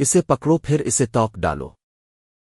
اسے پکڑو پھر اسے توک ڈالو۔